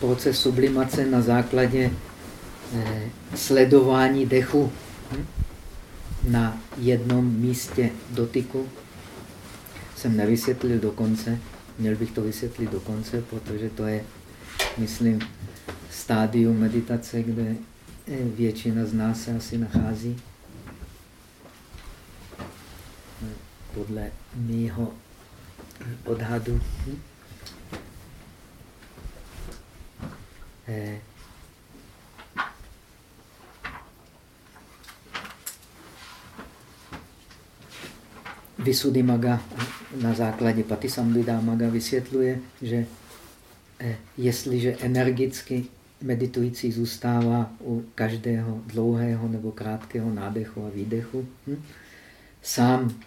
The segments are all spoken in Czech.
proces sublimace na základě eh, sledování dechu hm? na jednom místě dotyku. Jsem nevysvětlil do konce, měl bych to vysvětlit do konce, protože to je, myslím, stádium meditace, kde eh, většina z nás se asi nachází. Podle mýho odhadu. Eh, Maga na základě Patisambhida Maga vysvětluje, že eh, jestliže energicky meditující zůstává u každého dlouhého nebo krátkého nádechu a výdechu, hm, sám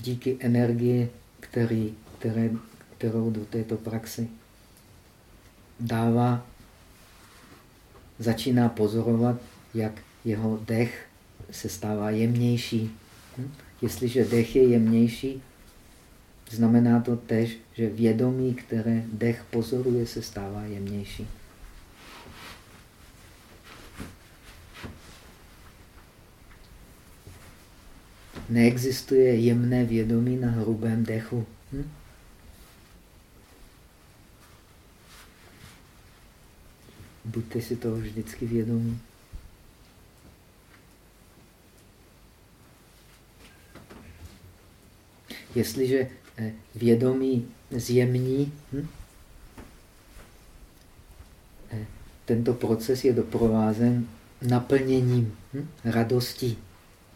díky energii, který, které, kterou do této praxe dává, začíná pozorovat, jak jeho dech se stává jemnější. Hm? Jestliže dech je jemnější, znamená to tež, že vědomí, které dech pozoruje, se stává jemnější. Neexistuje jemné vědomí na hrubém dechu. Hm? Buďte si toho vždycky vědomí. Jestliže eh, vědomí zjemní, hm? Eh, tento proces je doprovázen naplněním, hm? radostí.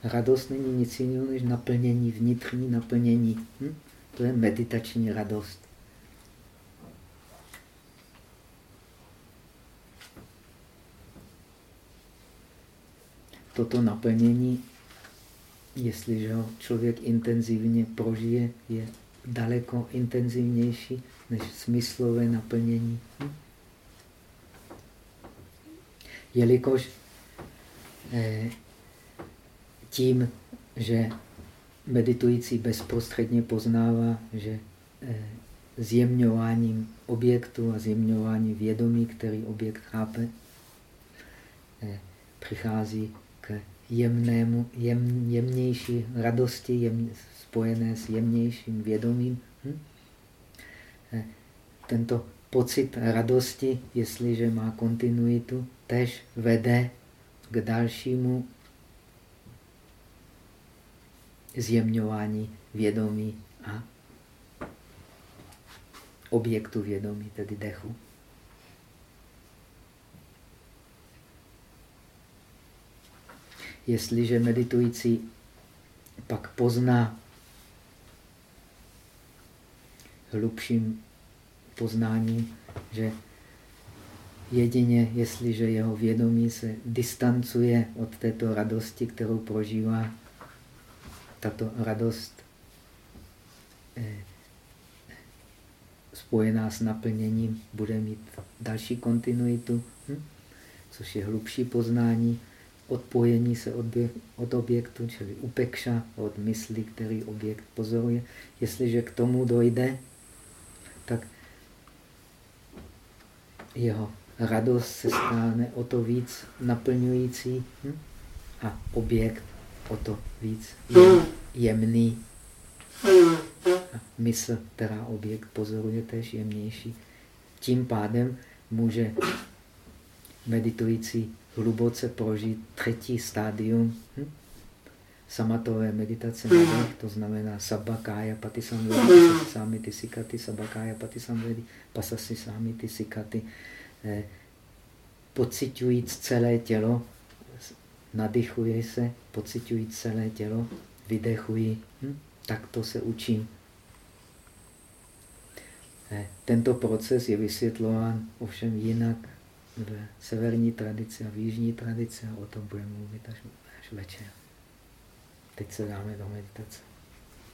Radost není nic jiného než naplnění, vnitřní naplnění. Hm? To je meditační radost. Toto naplnění, jestliže ho člověk intenzivně prožije, je daleko intenzivnější než smyslové naplnění. Jelikož eh, tím, že meditující bezprostředně poznává, že eh, zjemňováním objektu a zjemňováním vědomí, který objekt chápe, eh, přichází jemnému, jem, jemnější radosti jem, spojené s jemnějším vědomím. Hm? Eh, tento pocit radosti, jestliže má kontinuitu, tež vede k dalšímu zjemňování vědomí a objektu vědomí, tedy dechu. Jestliže meditující pak pozná hlubším poznáním, že jedině jestliže jeho vědomí se distancuje od této radosti, kterou prožívá, tato radost eh, spojená s naplněním bude mít další kontinuitu, hm? což je hlubší poznání, odpojení se od, od objektu, čili upekša od mysli, který objekt pozoruje. Jestliže k tomu dojde, tak jeho radost se stane o to víc naplňující hm? a objekt o to víc jemný. A mysl, která objekt pozoruje, tež jemnější. Tím pádem může meditující hluboce prožít třetí stádium hm? samatové meditace na dech, to znamená sabakája patisamvedi, sami ty sikaty, sabakája patisamvedi, pasasi sami ty sikaty, eh, pocitujíc celé tělo, nadychuji se, pocituji celé tělo, vydechuji. Hm? Tak to se učím. Eh, tento proces je vysvětlován ovšem jinak v severní tradici a v jižní tradici a o tom budeme mluvit až, až večer. Teď se dáme do meditace.